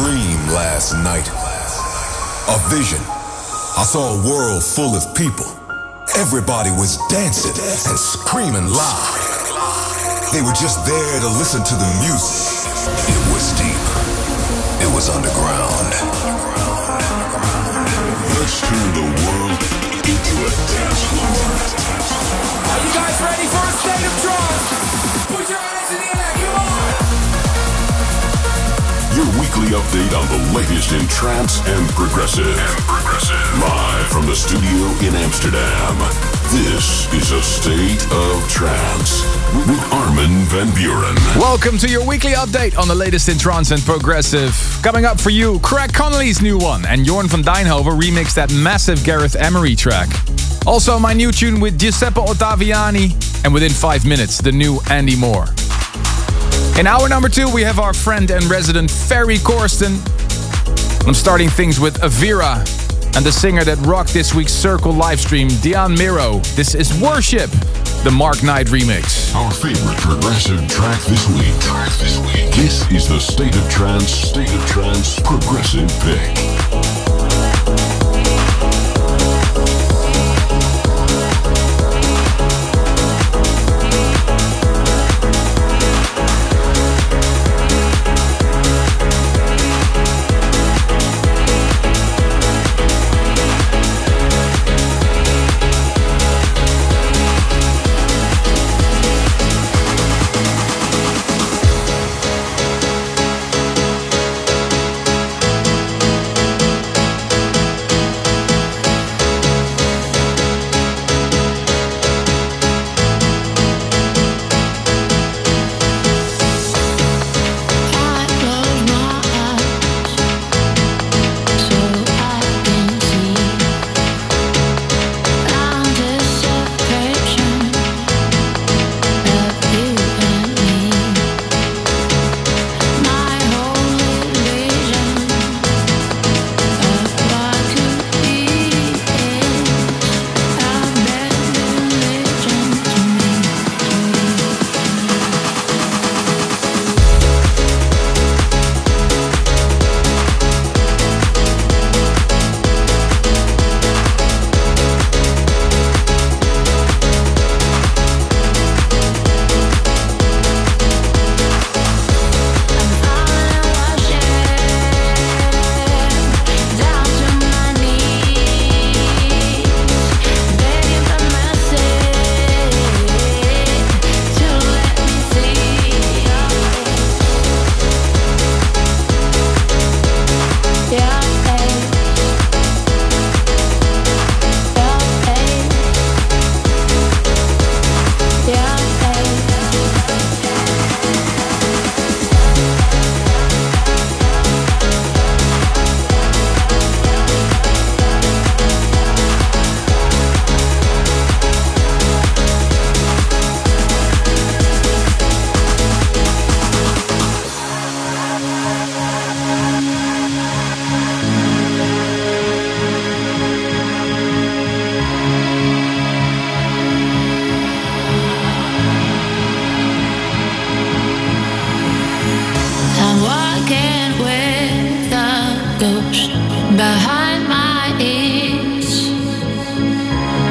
dream last night. A vision. I saw a world full of people. Everybody was dancing and screaming loud. They were just there to listen to the music. It was deep. It was underground. Let's turn the world into a dance floor. Are you guys ready for a state of trance? Put your weekly update on the latest in trance and progressive. And progressive. Live from the studio in Amsterdam. This is a state of trance with Armin van Buuren. Welcome to your weekly update on the latest in trance and progressive. Coming up for you, Craig Connelly's new one, and Jorn van Deynhoven remixed that massive Gareth Emery track. Also, my new tune with Giuseppe Ottaviani, and within five minutes, the new Andy Moore. In hour number two, we have our friend and resident Ferry Corsten. I'm starting things with Avira and the singer that rocked this week's Circle livestream, Dion Miro. This is Worship, the Mark Knight remix. Our favorite progressive track this week. Track this week. This is the State of Trance, State of Trance Progressive Pick.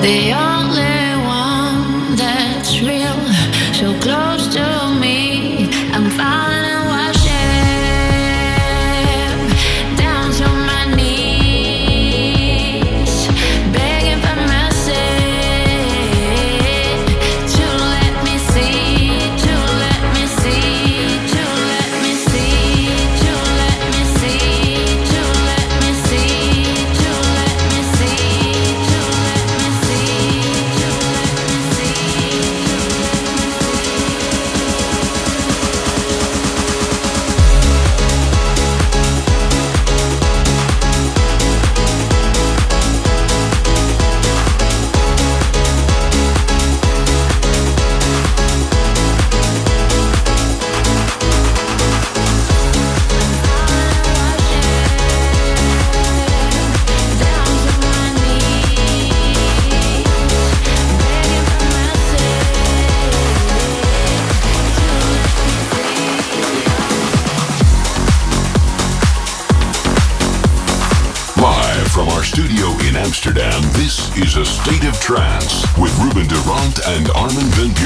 The only Durant and Armin van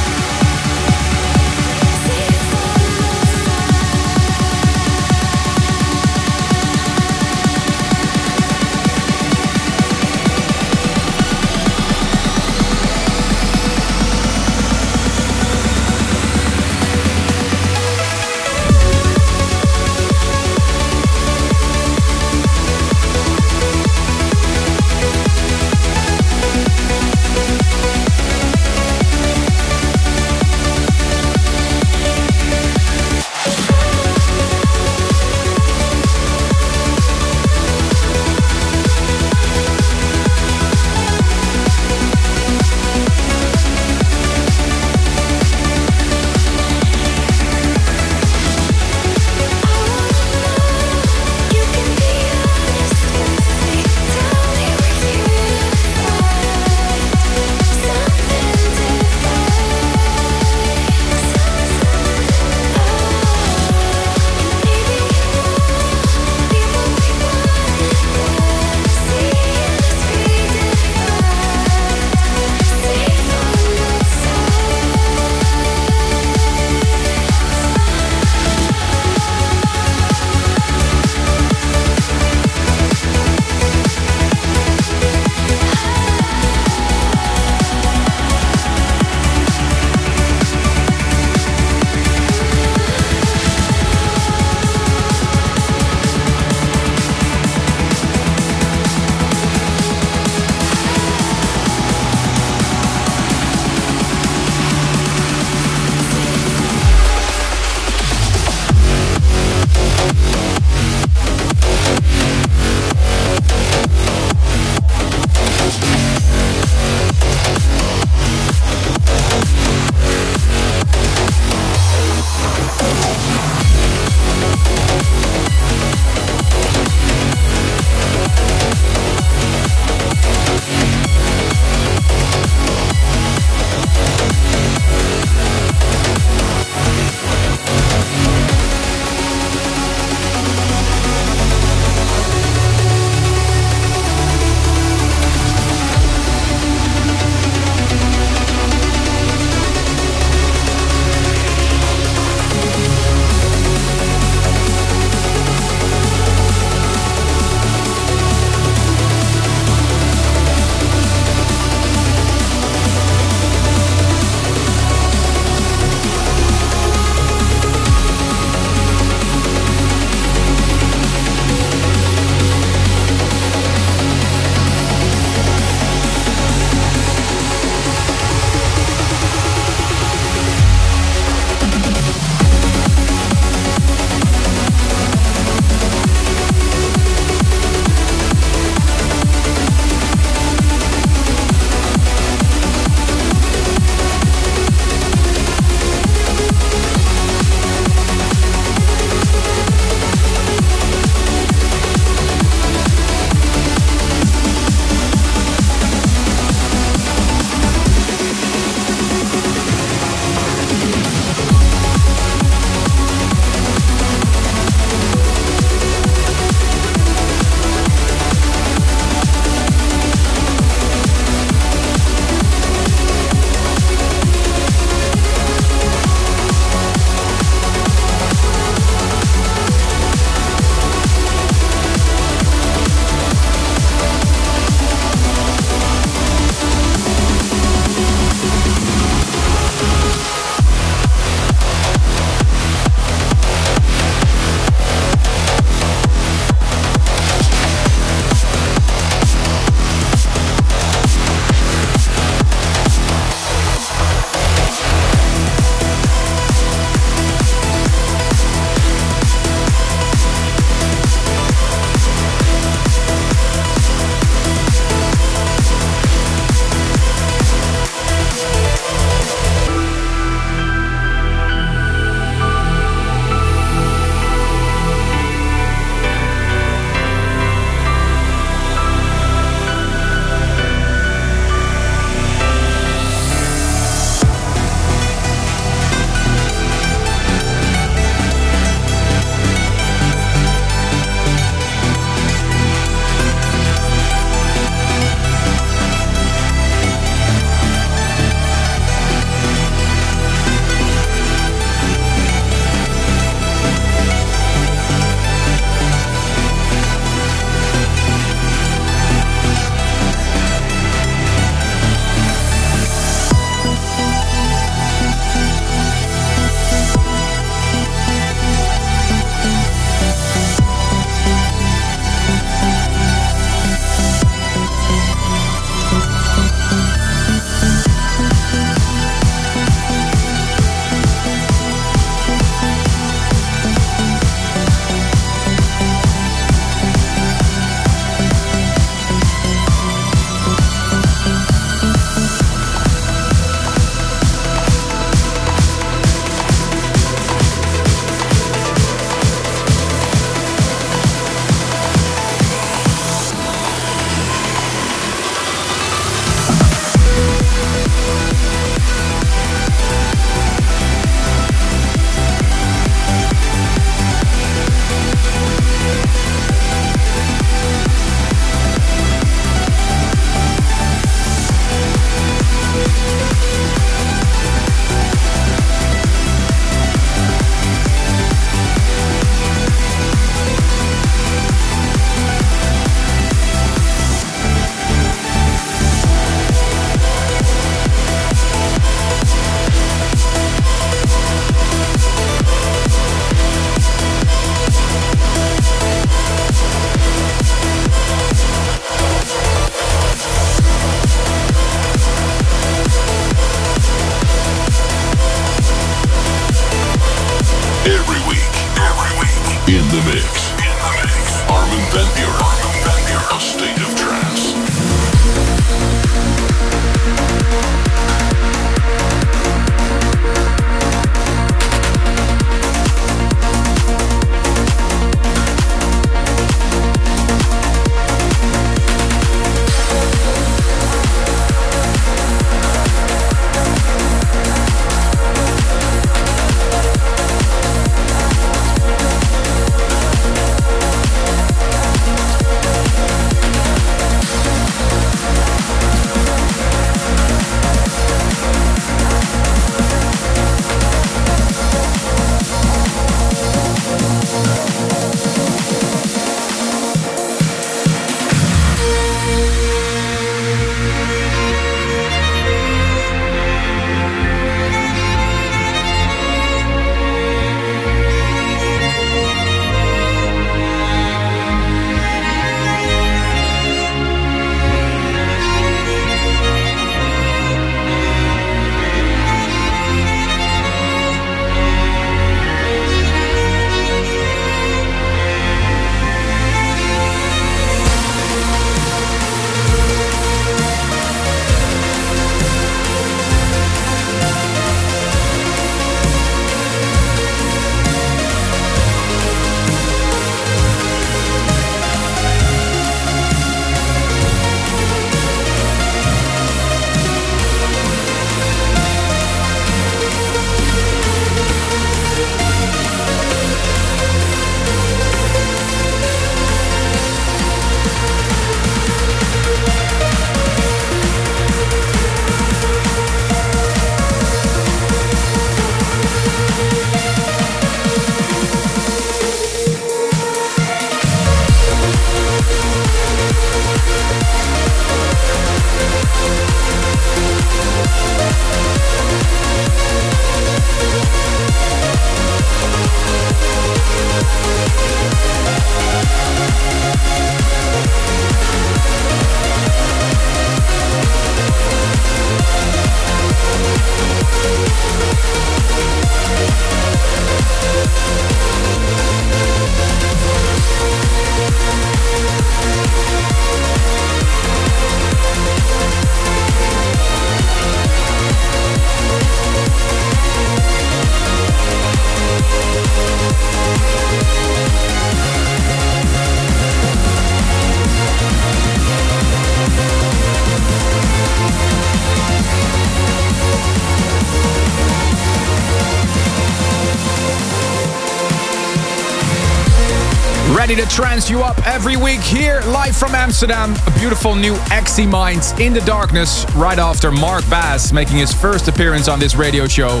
trance you up every week here, live from Amsterdam. A beautiful new XC Minds in the darkness, right after Mark Bass making his first appearance on this radio show.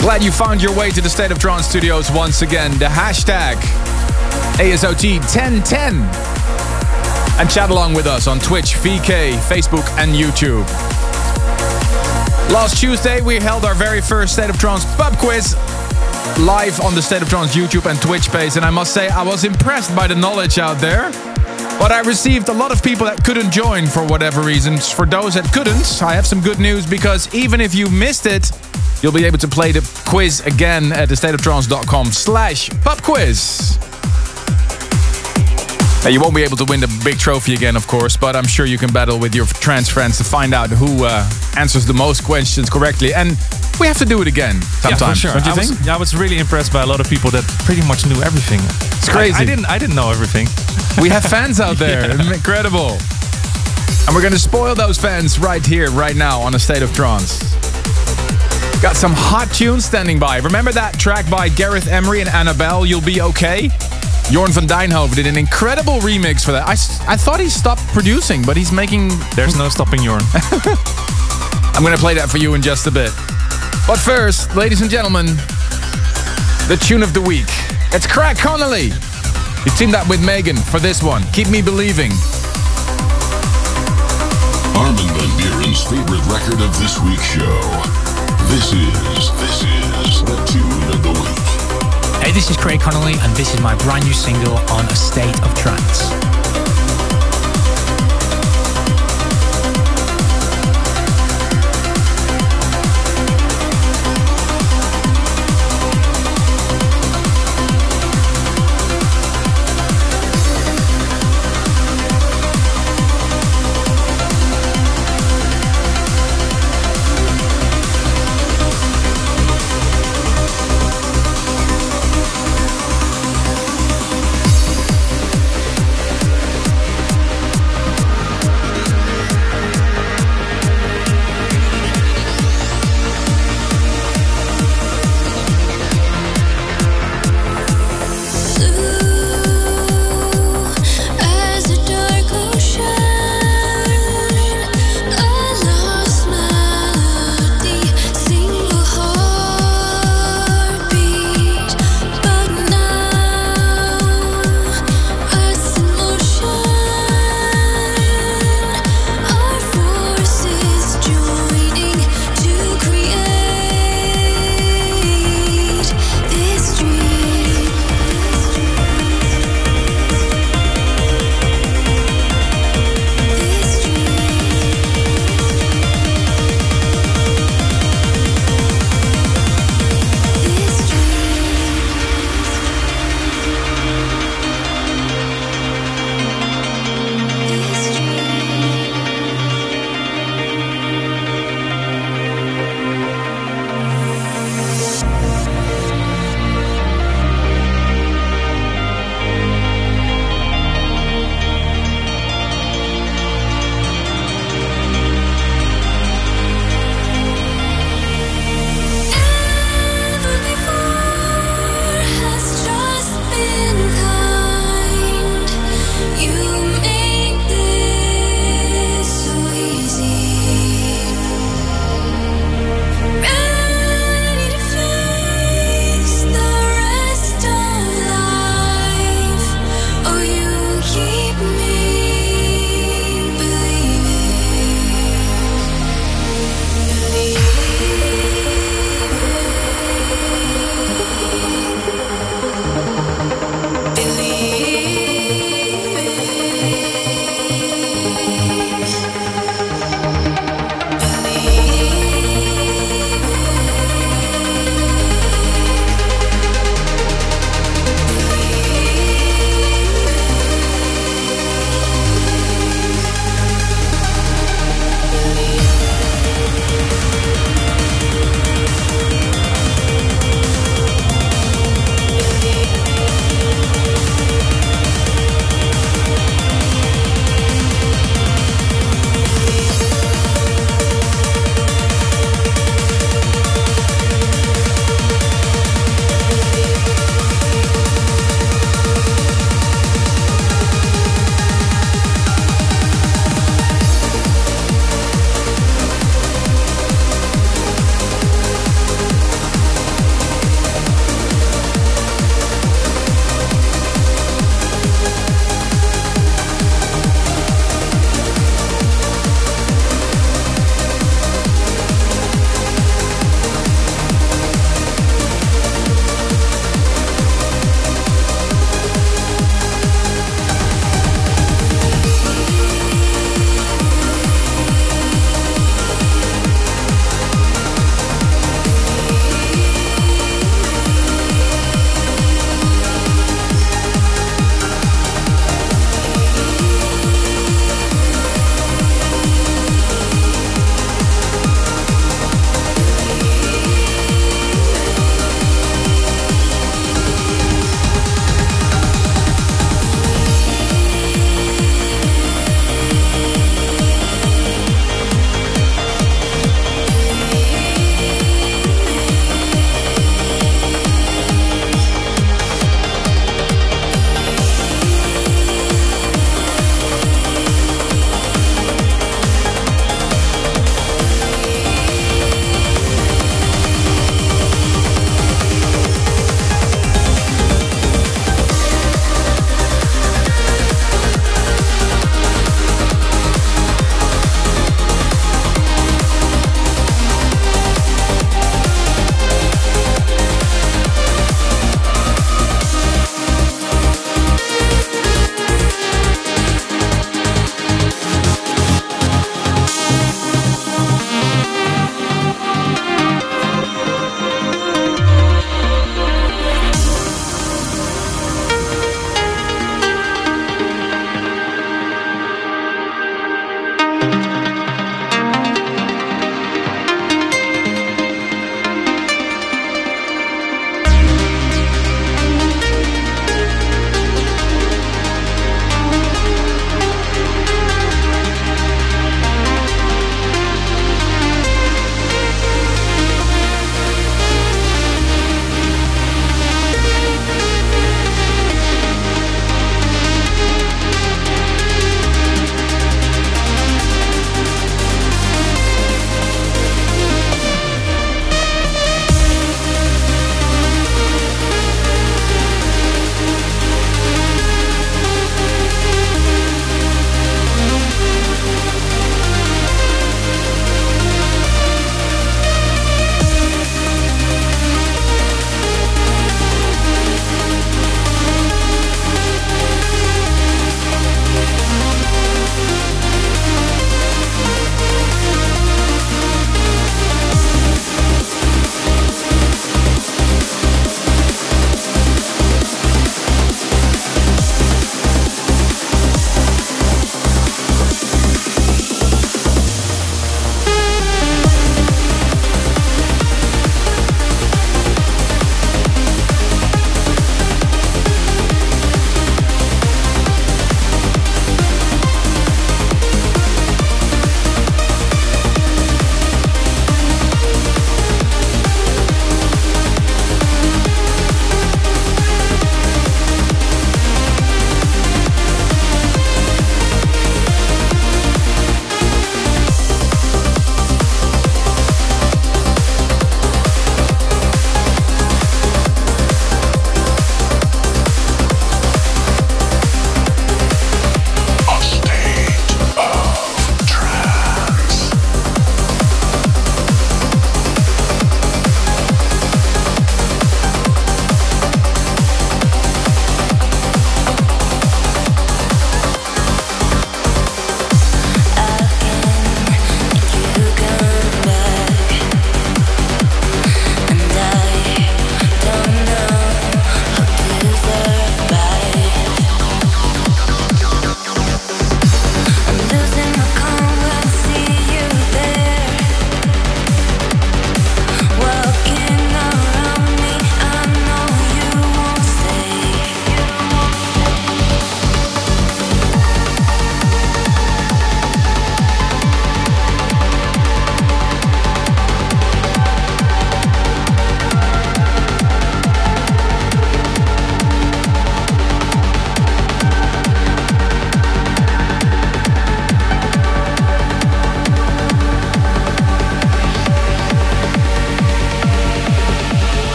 Glad you found your way to the State of Trance studios once again. The hashtag ASOT1010. And chat along with us on Twitch, VK, Facebook, and YouTube. Last Tuesday, we held our very first State of Trance pub quiz live on the State of Trance YouTube and Twitch page, and I must say I was impressed by the knowledge out there. But I received a lot of people that couldn't join for whatever reasons. For those that couldn't, I have some good news because even if you missed it, you'll be able to play the quiz again at thestateoftrance.com slash pub quiz. Now, you won't be able to win the big trophy again, of course, but I'm sure you can battle with your trans friends to find out who uh, answers the most questions correctly. And we have to do it again sometime. Yeah, for sure. Don't you I think? was, yeah, I was really impressed by a lot of people that pretty much knew everything. It's crazy. I, didn't. I didn't know everything. We have fans out there. Incredible. And we're going to spoil those fans right here, right now on a State of Trance. Got some hot tunes standing by. Remember that track by Gareth Emery and Annabelle, You'll Be Okay? Jorn van Deynhoven did an incredible remix for that. I, I thought he stopped producing, but he's making. There's no stopping Jorn. I'm going to play that for you in just a bit. But first, ladies and gentlemen, the tune of the week. It's Craig Connelly. He teamed up with Megan for this one. Keep me believing. Armin van Buuren's favorite record of this week's show. This is, this is the tune of the week. Hey, this is Craig Connelly, and this is my brand new single on A State of Trance.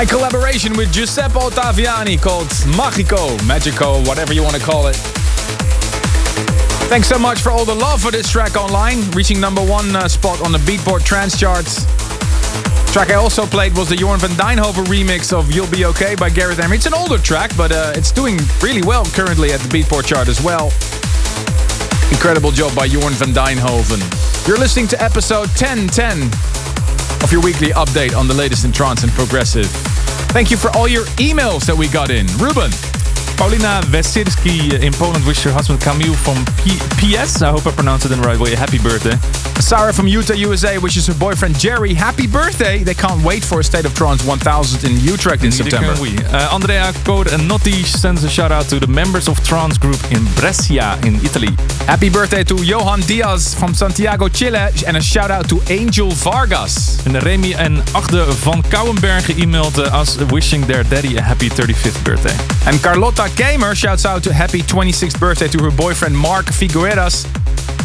My collaboration with Giuseppe Ottaviani called Magico, Magico, whatever you want to call it. Thanks so much for all the love for this track online, reaching number one uh, spot on the Beatport Trance charts. Track I also played was the Jorn van Deynhoven remix of You'll Be Okay by Gareth Emery. It's an older track, but uh, it's doing really well currently at the Beatport chart as well. Incredible job by Jorn van Deynhoven. You're listening to episode 1010 of your weekly update on the latest in trance and progressive. Thank you for all your emails that we got in. Ruben. Paulina Vesirski in Poland wishes her husband Camille from P- PS, I hope I pronounced it in the right way, happy birthday. Sarah from Utah, USA wishes her boyfriend Jerry happy birthday. They can't wait for a State of Trance 1000 in Utrecht in Neither September. can we. Uh, Andrea Code and Notti sends a shout out to the members of Trance Group in Brescia in Italy. Happy birthday to Johan Diaz from Santiago, Chile. And a shout out to Angel Vargas. And Remy and Agde van Kouwenbergen emailed us wishing their daddy a happy 35th birthday. And Carlotta Gamer shouts out to happy 26th birthday to her boyfriend Mark Figueras.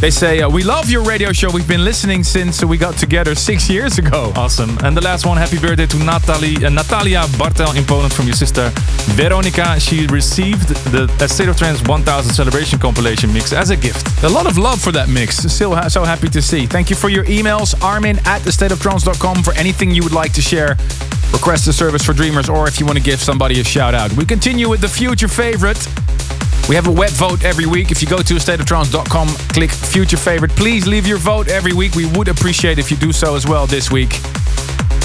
They say, uh, We love your radio show. We've been listening since we got together six years ago. Awesome. And the last one, happy birthday to Natalie, uh, Natalia Bartel in Poland from your sister Veronica. She received the State of Trance 1000 celebration compilation mix as a gift. A lot of love for that mix. Still ha- so happy to see. Thank you for your emails. Armin at thestateoftrance.com for anything you would like to share. Request a service for dreamers or if you want to give somebody a shout out. We continue with the future favorite. We have a web vote every week. If you go to stateoftrance.com, click future favorite. Please leave your vote every week. We would appreciate if you do so as well this week.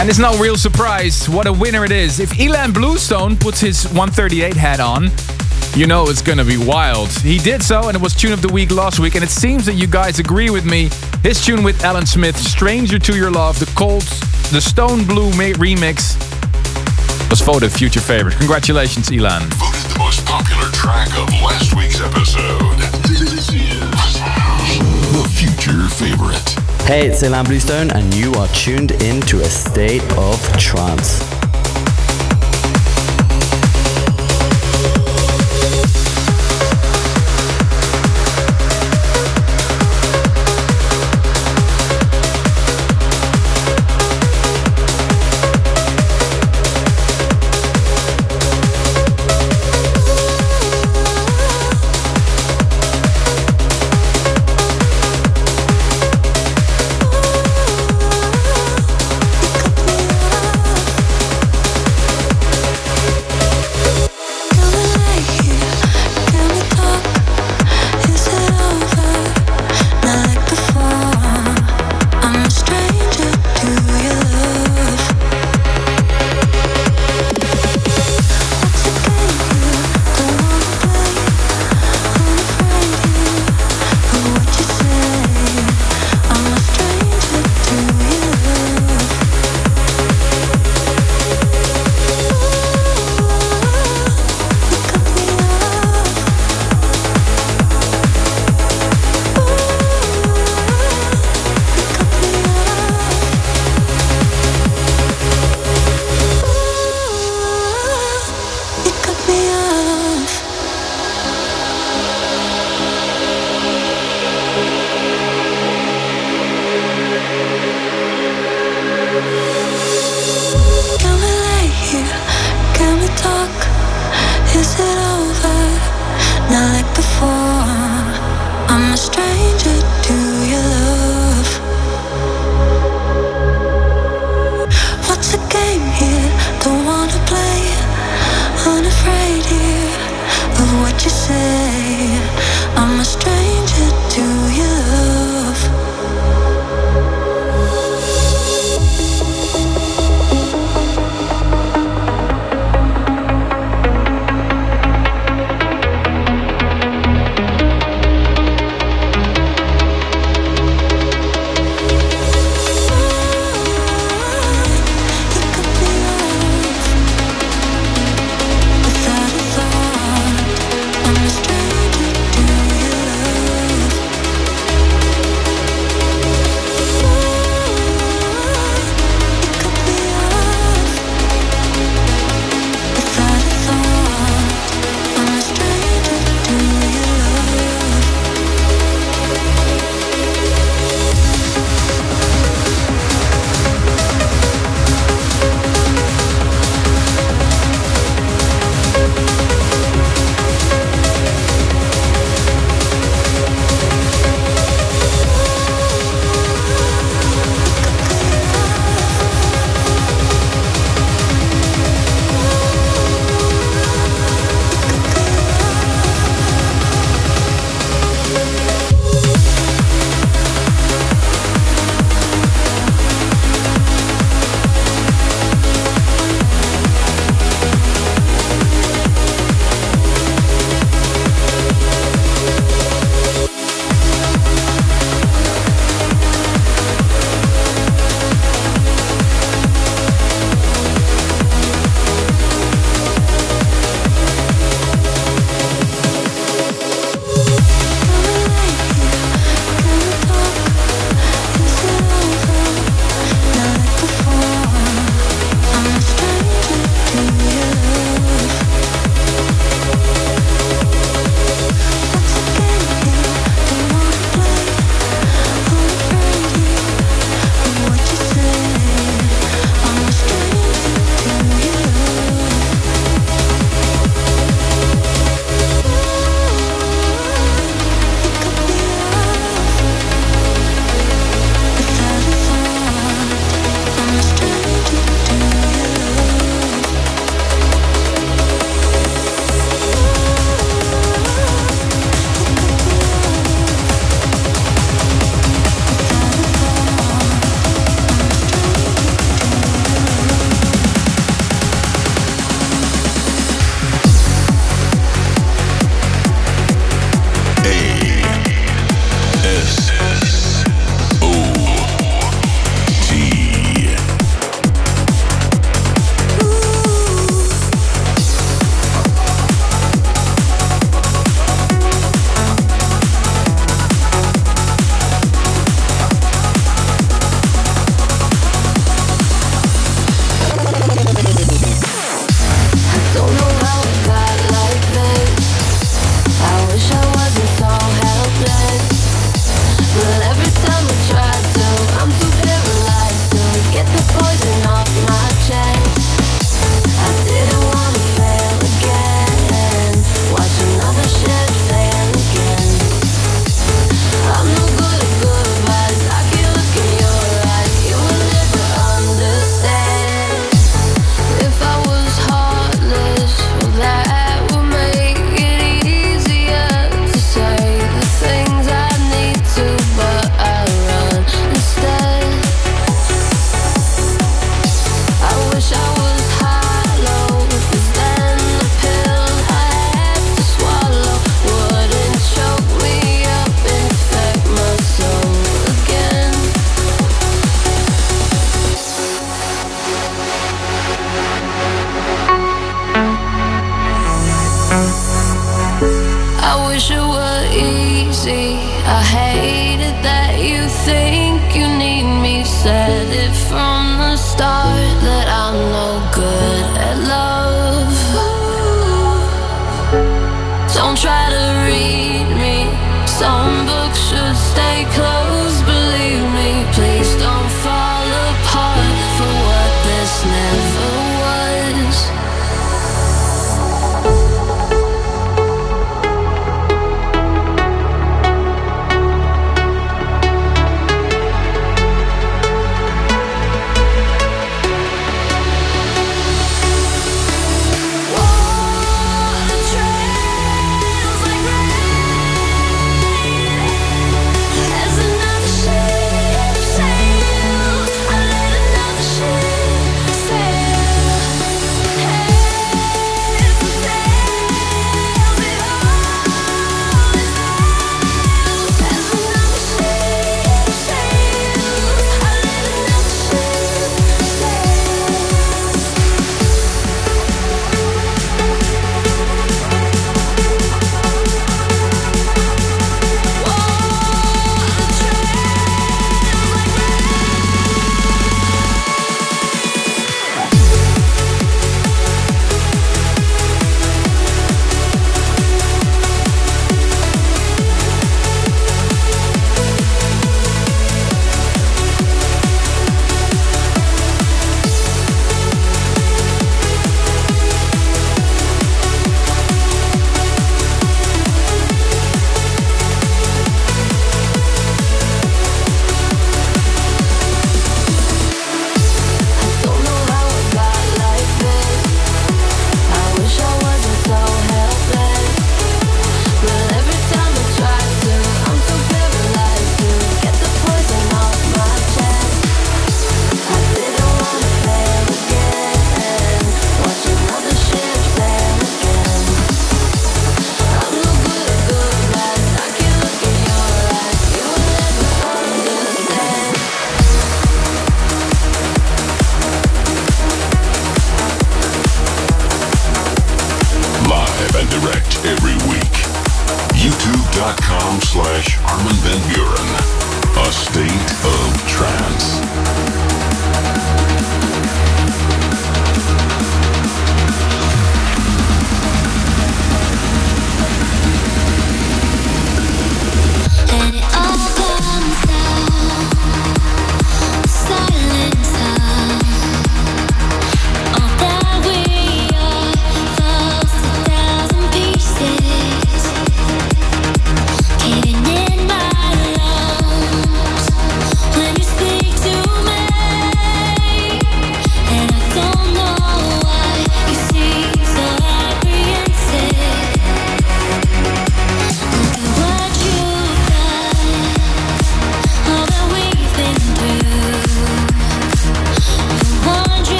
And it's no real surprise what a winner it is. If Ilan Bluestone puts his 138 hat on, you know it's gonna be wild. He did so, and it was tune of the week last week. And it seems that you guys agree with me. His tune with Alan Smith, "Stranger to Your Love," the Cold, the Stone Blue remix, was voted future favorite. Congratulations, Ilan. Voted the most popular track of last week's episode. This is the future favorite. Hey, it's Ilan Bluestone, and you are tuned in to a state of trance.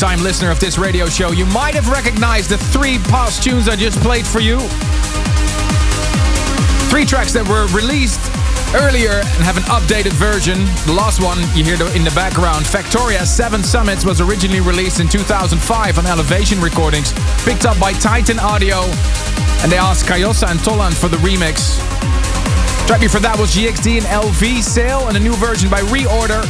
Long-time listener of this radio show, you might have recognized the three past tunes I just played for you. Three tracks that were released earlier and have an updated version. The last one you hear in the background, Factoria 7 Summits, was originally released in 2005 on Elevation Recordings, picked up by Titan Audio, and they asked Kayosa and Toland for the remix. Track before that was GXD and LV Sale and a new version by Reorder.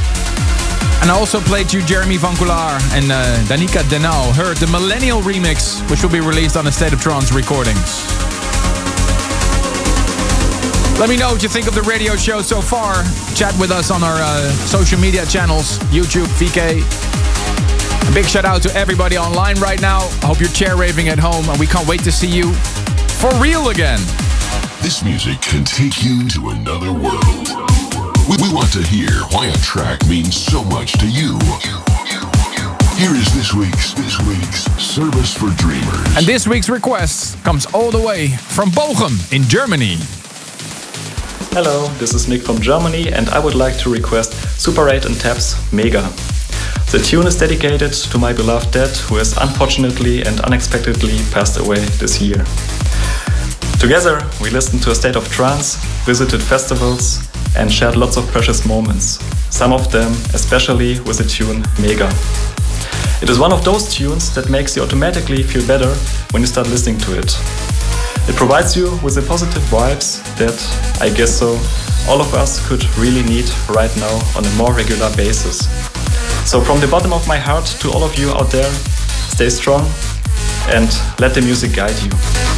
And I also played you Jeremy Van Coular and uh, Danica Denau heard the Millennial remix, which will be released on the State of Trance recordings. Let me know what you think of the radio show so far. Chat with us on our uh, social media channels, YouTube, VK. A big shout out to everybody online right now. I hope you're chair raving at home, and we can't wait to see you for real again. This music can take you to another world. We, we want to hear why a track means so much to you. Here is this week's this week's service for dreamers. And this week's request comes all the way from Bochum in Germany. Hello, this is Nick from Germany and I would like to request Super 8 and Tab's Mega. The tune is dedicated to my beloved dad who has unfortunately and unexpectedly passed away this year. Together, we listened to a state of trance, visited festivals, and shared lots of precious moments. Some of them, especially with the tune Mega. It is one of those tunes that makes you automatically feel better when you start listening to it. It provides you with the positive vibes that, I guess so, all of us could really need right now on a more regular basis. So, from the bottom of my heart to all of you out there, stay strong and let the music guide you.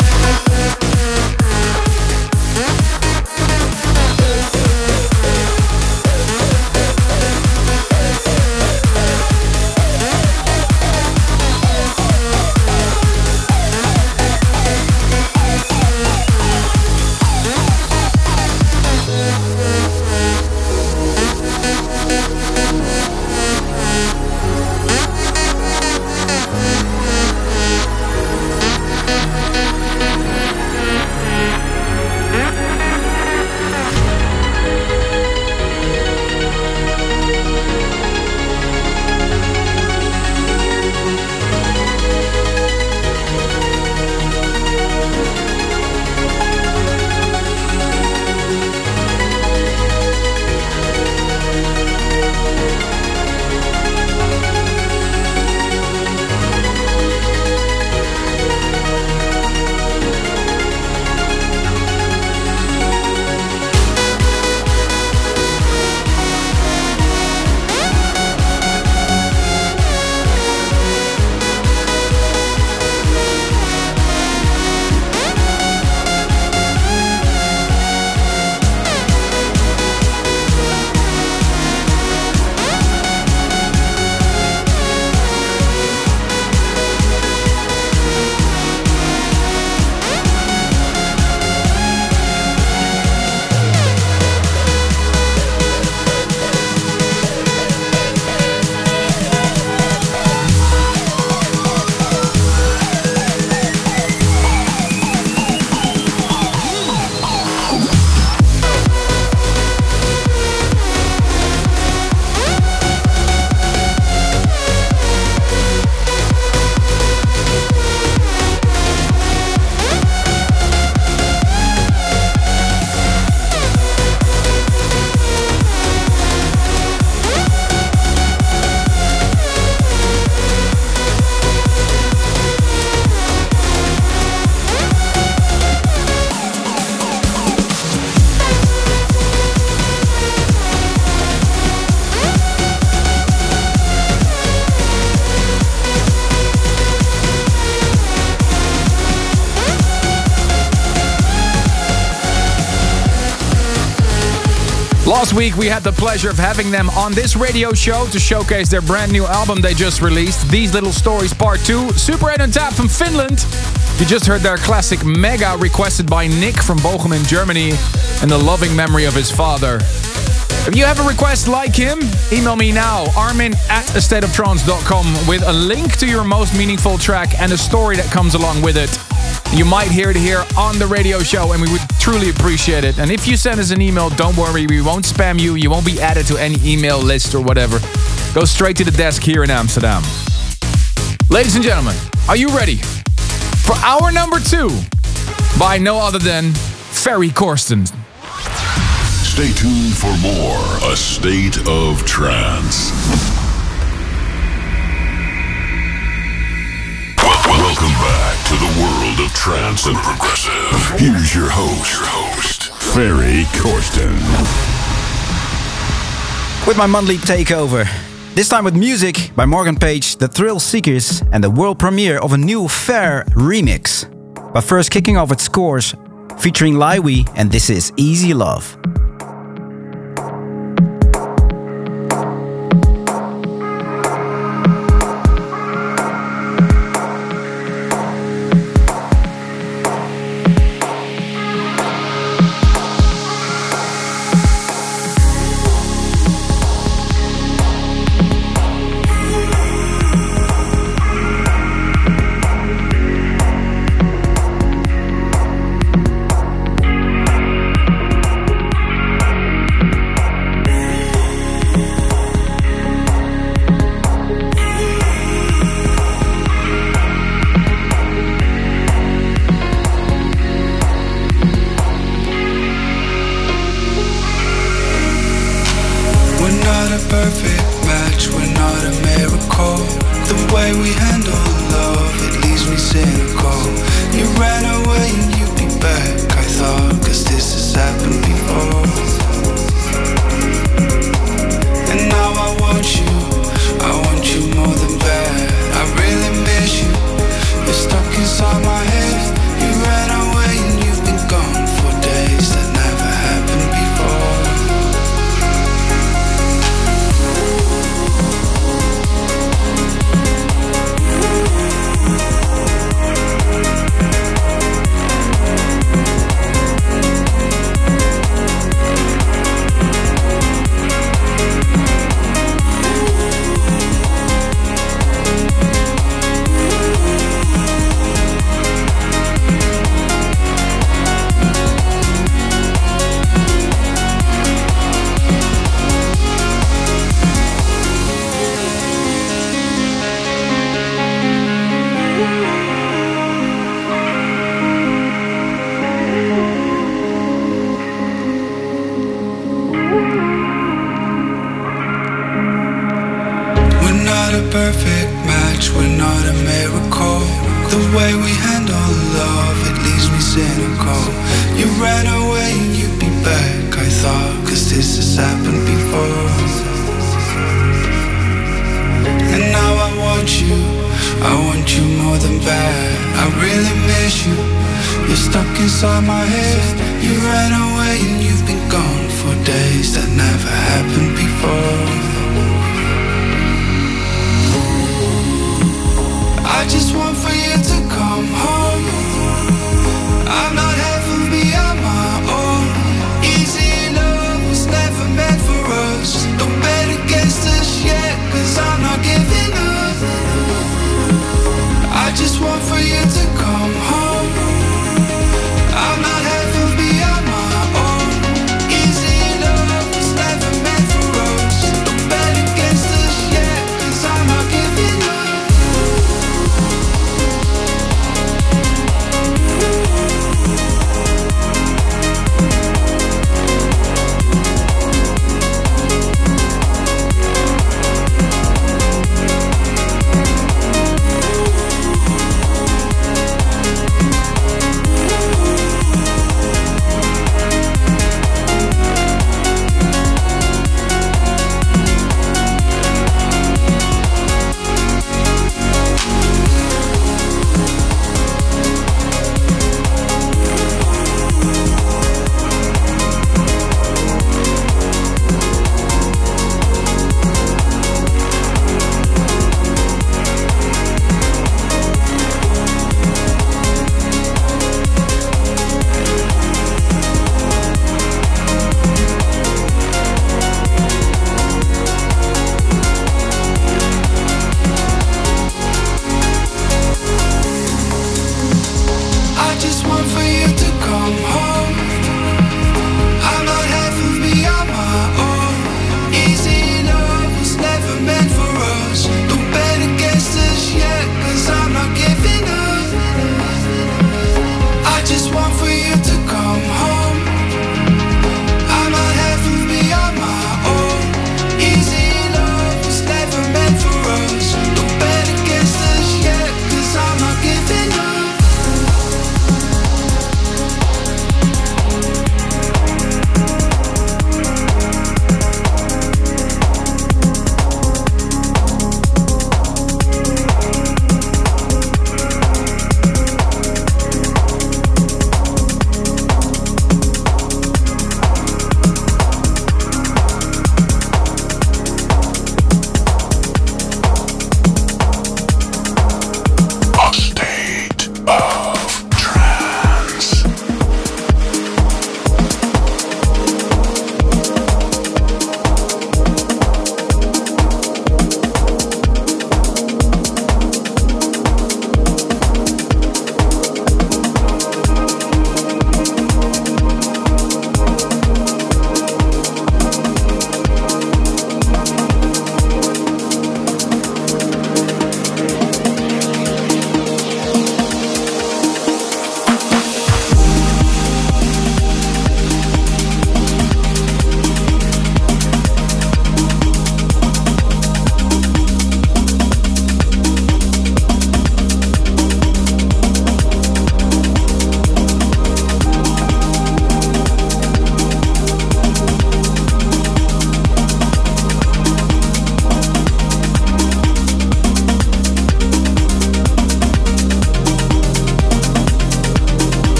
Week, we had the pleasure of having them on this radio show to showcase their brand new album they just released, These Little Stories Part 2. Super 8 on Tab from Finland. You just heard their classic Mega requested by Nick from Bochum in Germany in the loving memory of his father. If you have a request like him, email me now, armin at astateoftrance.com with a link to your most meaningful track and a story that comes along with it. You might hear it here on the radio show, and we would truly appreciate it. And if you send us an email, don't worry, we won't spam you. You won't be added to any email list or whatever. Go straight to the desk here in Amsterdam. Ladies and gentlemen, are you ready for our number two by no other than Ferry Corsten? Stay tuned for more A State of Trance. Welcome back to the world of trance and progressive. Here's your host, your host, Ferry Corsten. With my monthly takeover. This time with music by Morgan Page, The Thrill Seekers, and the world premiere of a new Fair remix. But first, kicking off with scores featuring Liwi, and this is Easy Love.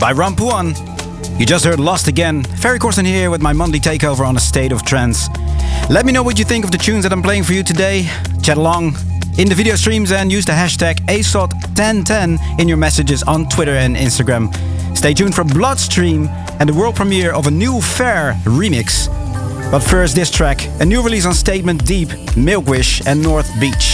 By Rampuan. You just heard Lost Again. Ferry Corsten here with my monthly takeover on a state of trance. Let me know what you think of the tunes that I'm playing for you today. Chat along in the video streams and use the hashtag ASOT1010 in your messages on Twitter and Instagram. Stay tuned for Bloodstream and the world premiere of a new Fair remix. But first, this track, a new release on Statement Deep, Milkwish, and North Beach.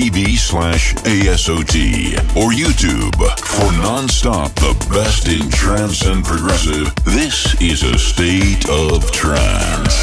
twitch.tv slash ASOT or YouTube for non-stop the best in trance and progressive. This is a state of trance.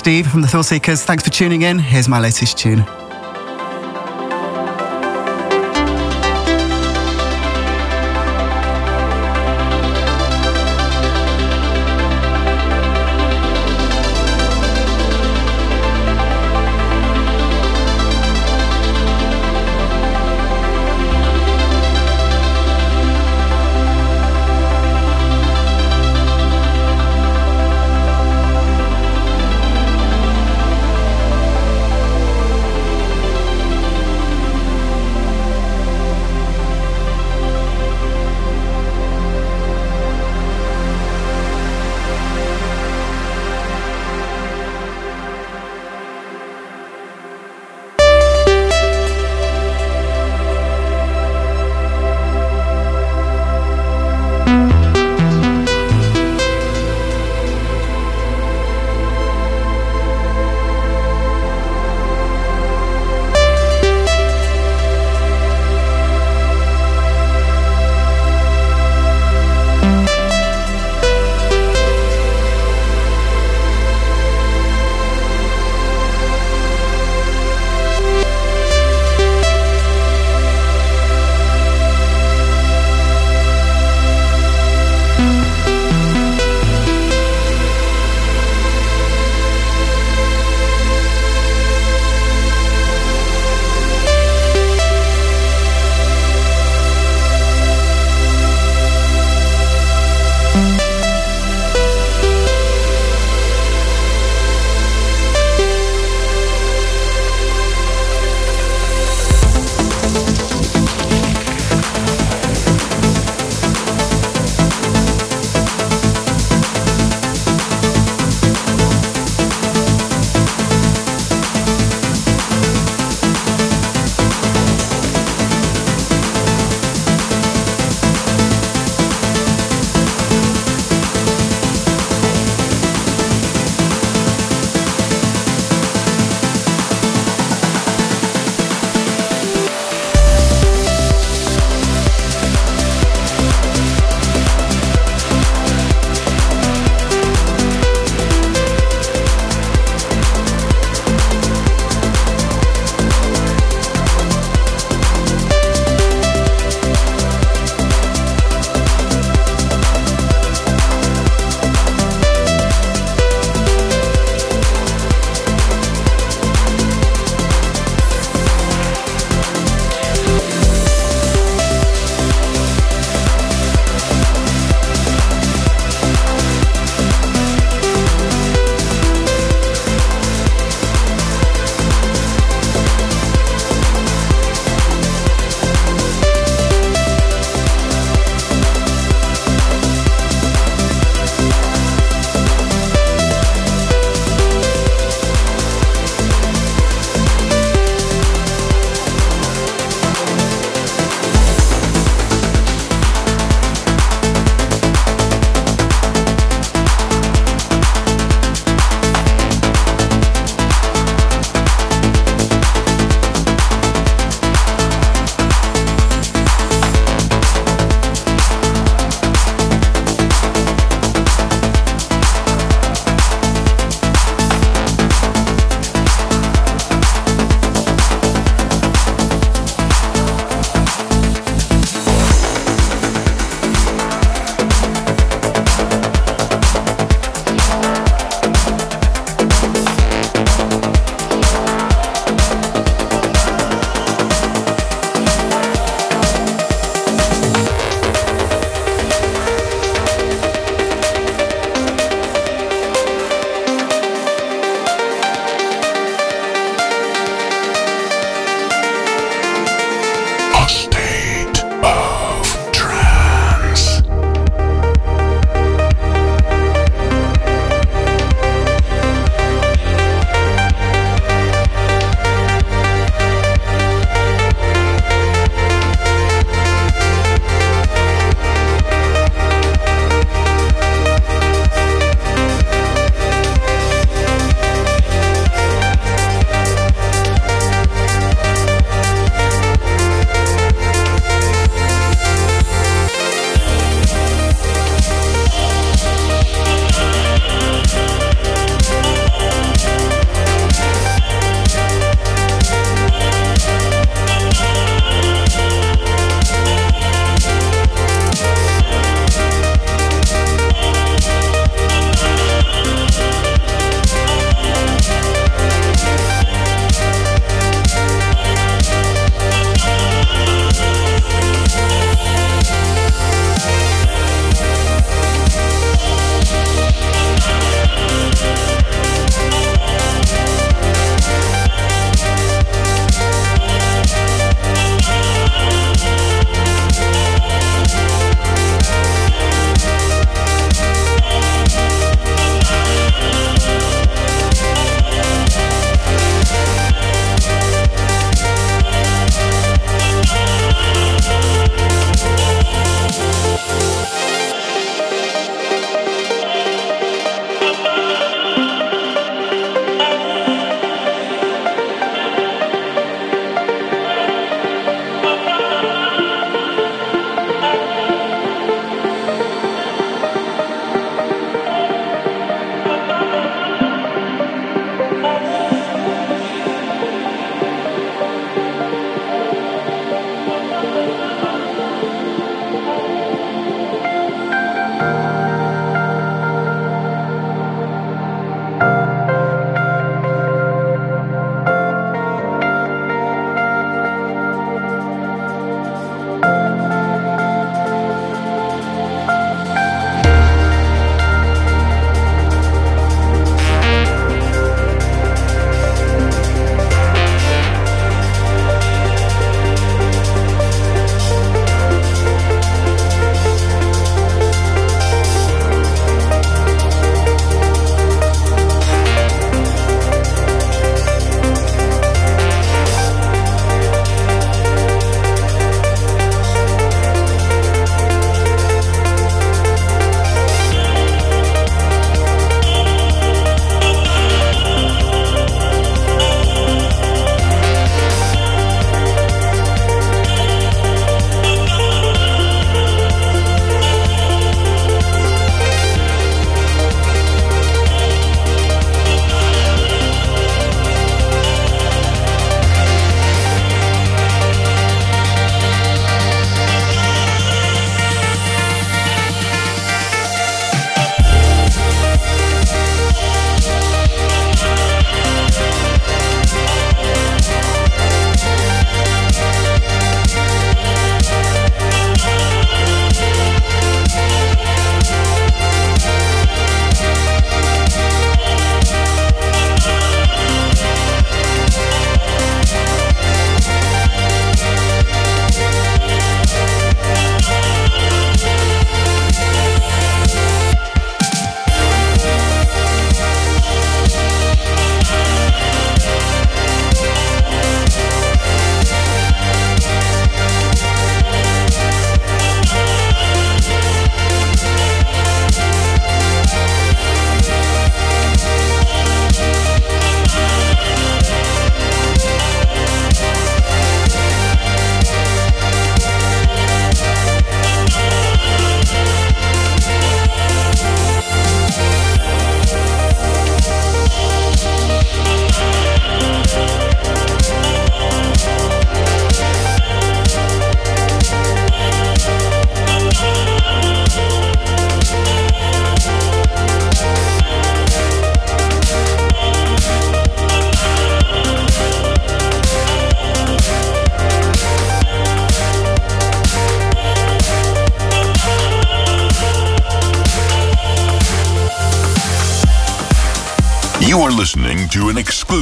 Steve from the Thrill Seekers. Thanks for tuning in. Here's my latest tune.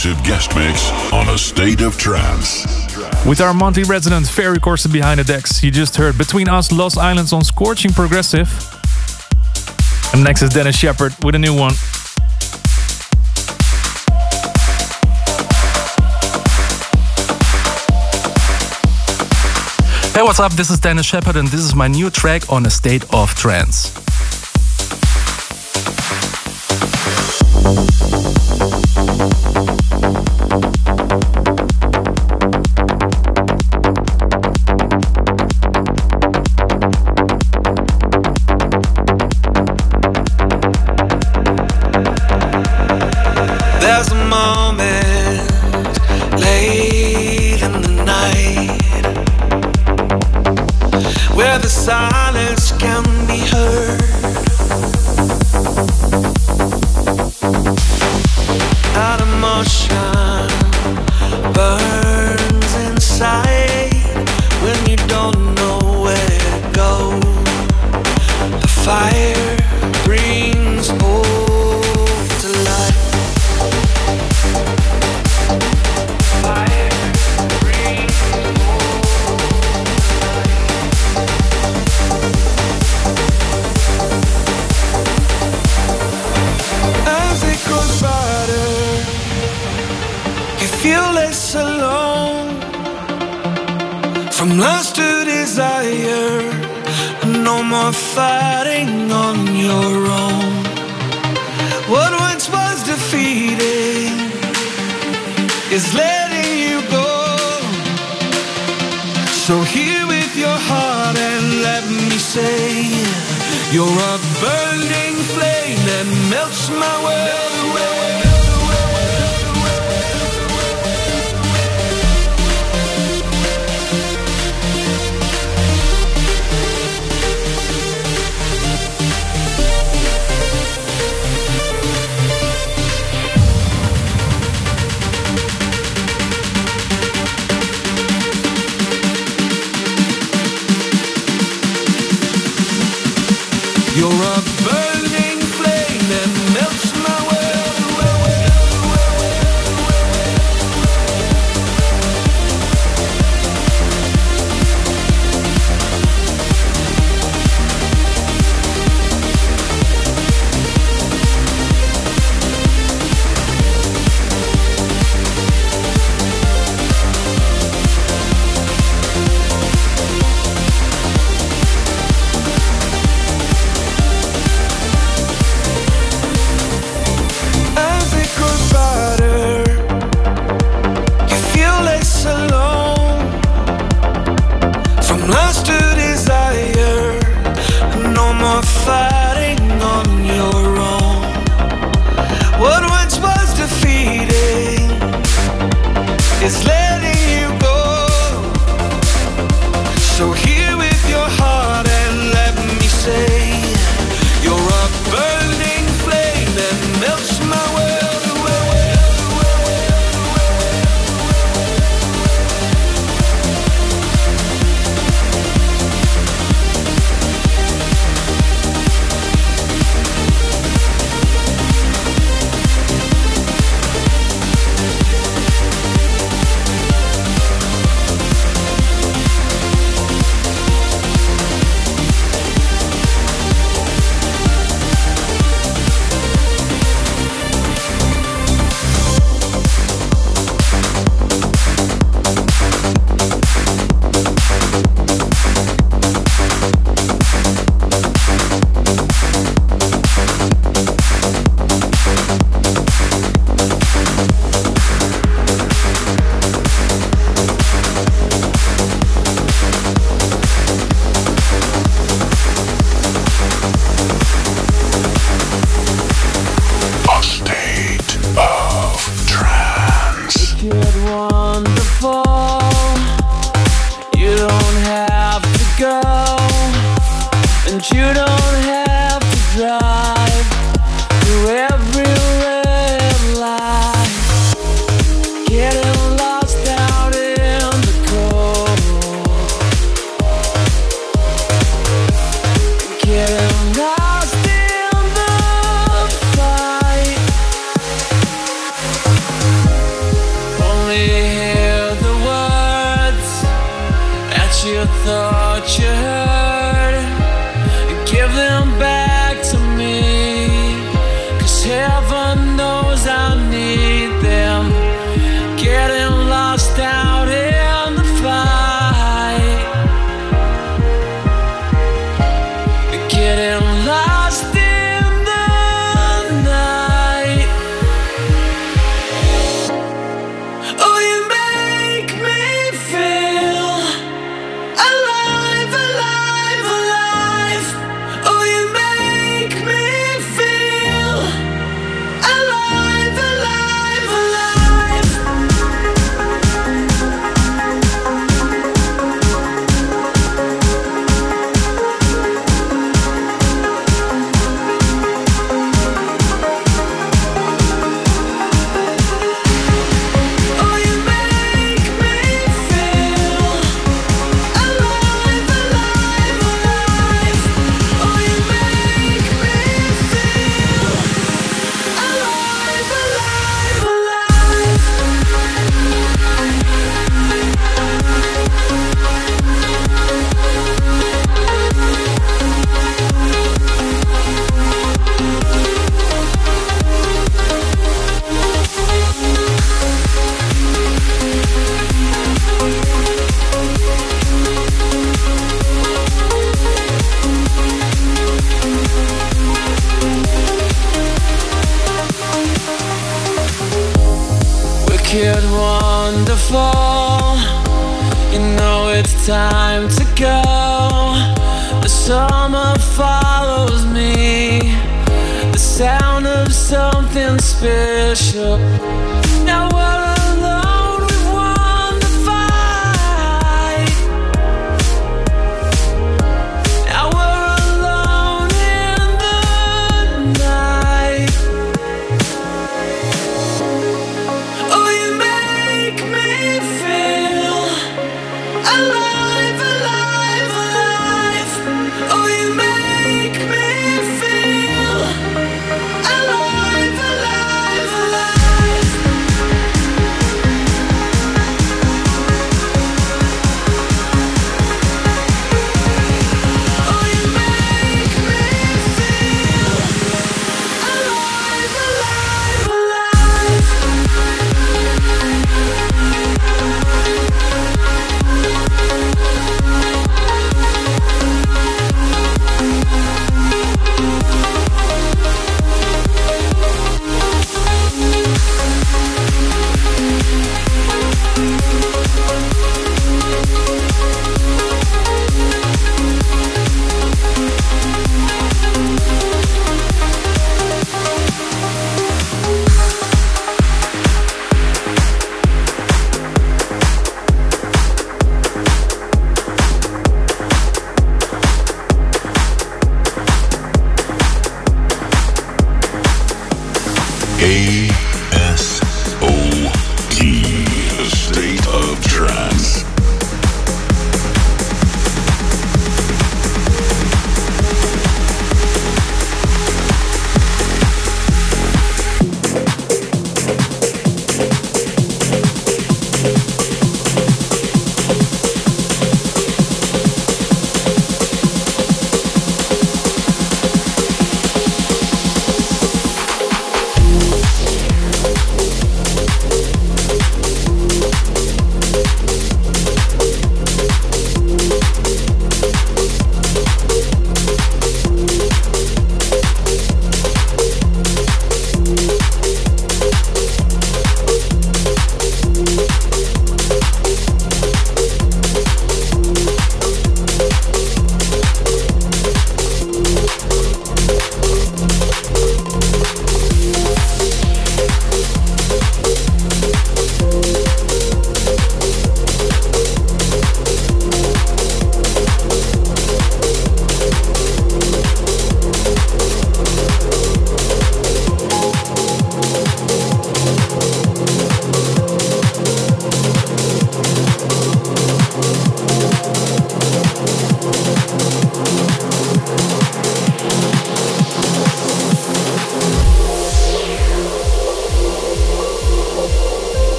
Exclusive guest mix on A State of Trance. With our Monty resident Ferry Corsten behind the decks, you just heard Between Us Lost Islands on Scorching Progressive. And next is Dennis Sheperd with a new one. Hey, what's up? This is Dennis Sheperd, and this is my new track on A State of Trance.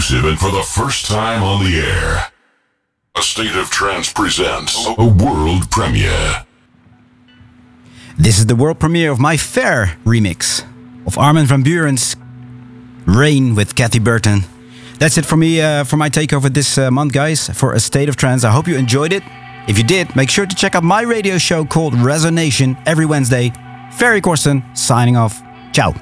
Exclusive and for the first time on the air. A State of Trance presents a world premiere. This is the world premiere of my Fair remix of Armin van Buuren's Rain with Cathy Burton. That's it for me uh, for my takeover this uh, month, guys, for A State of Trance. I hope you enjoyed it. If you did, make sure to check out my radio show called Resonation every Wednesday. Ferry Corsten signing off. Ciao.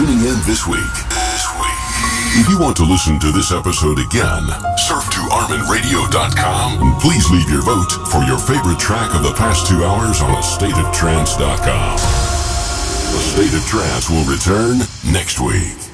Tuning in this week. This week. If you want to listen to this episode again, surf to ArminRadio.com and please leave your vote for your favorite track of the past two hours on StateOfTrance.com. The State of Trance will return next week.